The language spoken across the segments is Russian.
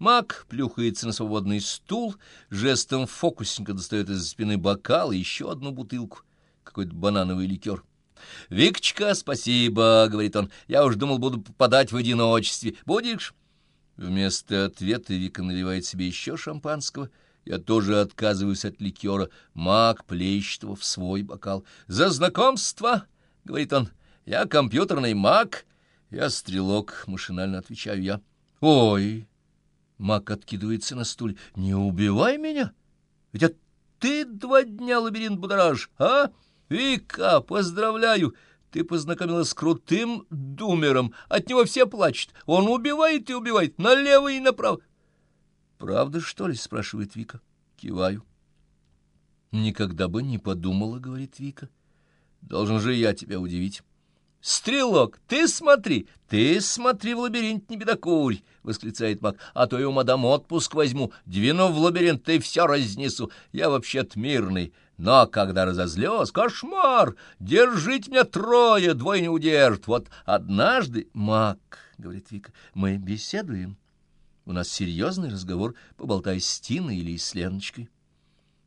Мак плюхается на свободный стул, жестом фокусника достает из спины бокал и еще одну бутылку, какой-то банановый ликер. «Викочка, спасибо», — говорит он, — «я уж думал, буду попадать в одиночестве. Будешь?» Вместо ответа Вика наливает себе еще шампанского. Я тоже отказываюсь от ликера. Мак плещет его в свой бокал. «За знакомство!» — говорит он. «Я компьютерный маг». «Я стрелок», — машинально отвечаю я. «Ой!» — маг откидывается на стуле. «Не убивай меня! Ведь ты два дня лабиринт будоражишь, а? Вика, поздравляю!» Ты познакомилась с крутым думером. От него все плачут. Он убивает и убивает, налево и направо. — Правда, что ли? — спрашивает Вика. Киваю. — Никогда бы не подумала, — говорит Вика. — Должен же я тебя удивить. — Стрелок, ты смотри, ты смотри в лабиринт, не бедокурь, — восклицает маг. — А то я у мадам отпуск возьму, двину в лабиринт и все разнесу. Я вообще-то мирный. Но когда разозлёс, кошмар! Держите меня трое, двое не удержат. Вот однажды, маг, — говорит Вика, — мы беседуем. У нас серьезный разговор, поболтай с Тиной или с Леночкой.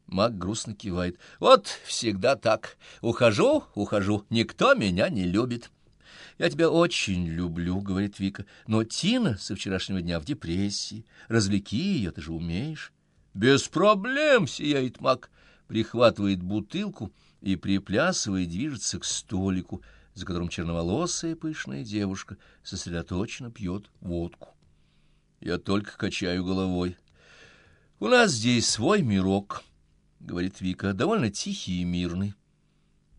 Маг грустно кивает. Вот всегда так. Ухожу, ухожу, никто меня не любит. «Я тебя очень люблю», — говорит Вика, — «но Тина со вчерашнего дня в депрессии. Развлеки ее, ты же умеешь». «Без проблем», — сияет маг прихватывает бутылку и, приплясывая, движется к столику, за которым черноволосая пышная девушка сосредоточенно пьет водку. Я только качаю головой. «У нас здесь свой мирок», — говорит Вика, — «довольно тихий и мирный.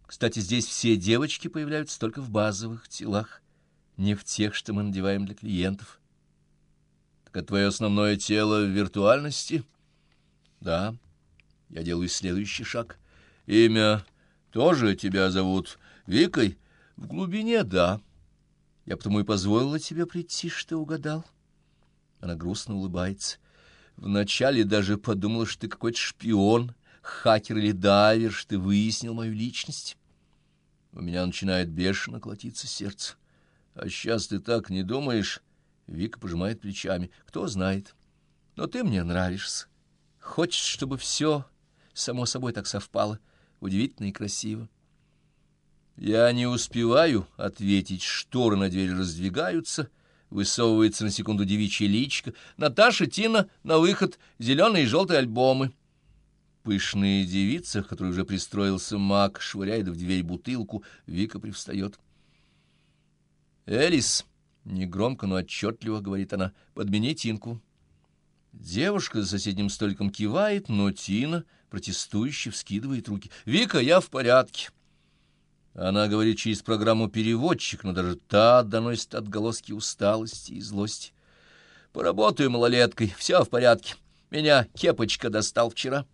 Кстати, здесь все девочки появляются только в базовых телах, не в тех, что мы надеваем для клиентов». «Так это твое основное тело в виртуальности?» «Да». Я делаю следующий шаг. Имя тоже тебя зовут Викой? В глубине — да. Я потому и позволила тебе прийти, что угадал. Она грустно улыбается. Вначале даже подумала, что ты какой-то шпион, хакер или дайвер, что ты выяснил мою личность. У меня начинает бешено колотиться сердце. А сейчас ты так не думаешь? Вика пожимает плечами. Кто знает. Но ты мне нравишься. Хочешь, чтобы все само собой так совпало, удивительно и красиво. Я не успеваю ответить, шторы на дверь раздвигаются, высовывается на секунду девичья личка. Наташа, Тина, на выход, зеленые и желтые альбомы. Пышная девица, в которой уже пристроился маг, швыряет в дверь бутылку, Вика привстает. «Элис!» — негромко, но отчетливо, — говорит она, — подмени Тинку. Девушка за соседним столиком кивает, но Тина протестующе вскидывает руки. «Вика, я в порядке». Она говорит через программу «Переводчик», но даже та доносит отголоски усталости и злости. «Поработаю малолеткой, все в порядке. Меня кепочка достал вчера».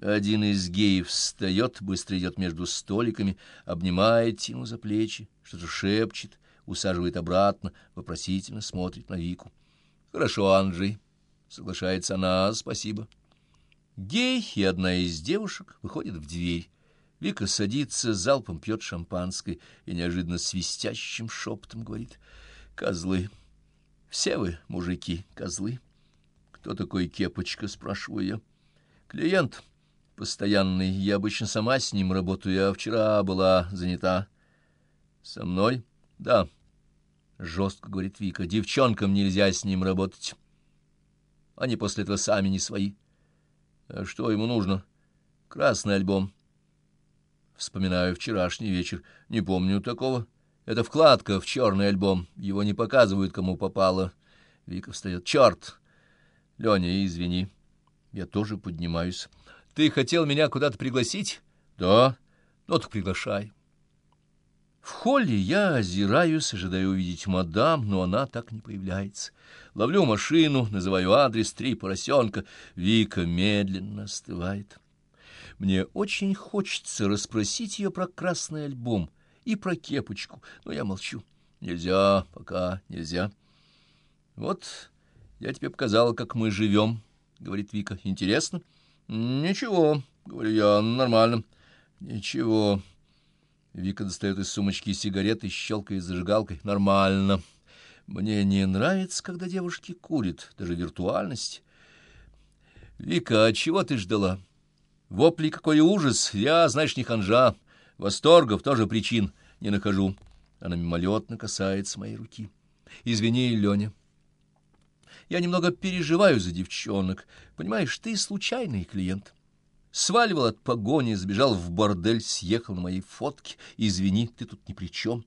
Один из геев встает, быстро идет между столиками, обнимает Тину за плечи, что-то шепчет, усаживает обратно, вопросительно смотрит на Вику. «Хорошо, Анджей». Соглашается она, спасибо. Гей и одна из девушек выходит в дверь. Вика садится, залпом пьет шампанское и неожиданно свистящим шепотом говорит. «Козлы! Все вы, мужики, козлы!» «Кто такой Кепочка?» — спрашиваю я. «Клиент постоянный. Я обычно сама с ним работаю, а вчера была занята». «Со мной?» «Да». Жестко говорит Вика. «Девчонкам нельзя с ним работать». Они после этого сами не свои. А что ему нужно? Красный альбом. Вспоминаю вчерашний вечер. Не помню такого. Это вкладка в черный альбом. Его не показывают, кому попало. Вика встает. Черт! Леня, извини. Я тоже поднимаюсь. Ты хотел меня куда-то пригласить? Да. Ну, так приглашай. В холле я озираюсь, ожидая увидеть мадам, но она так не появляется. Ловлю машину, называю адрес, три поросенка. Вика медленно остывает. Мне очень хочется расспросить ее про красный альбом и про кепочку, но я молчу. Нельзя, пока нельзя. Вот я тебе показала, как мы живем, — говорит Вика. Интересно? Ничего, — говорю я, — нормально. Ничего. Вика достает из сумочки сигареты, щелкает зажигалкой. Нормально. Мне не нравится, когда девушки курят, даже виртуальность. Вика, а чего ты ждала? Вопли какой ужас! Я, знаешь, не ханжа. Восторгов тоже причин не нахожу. Она мимолетно касается моей руки. Извини, Леня. Я немного переживаю за девчонок. Понимаешь, ты случайный клиент. Сваливал от погони, сбежал в бордель, съехал на моей фотке. Извини, ты тут ни при чем.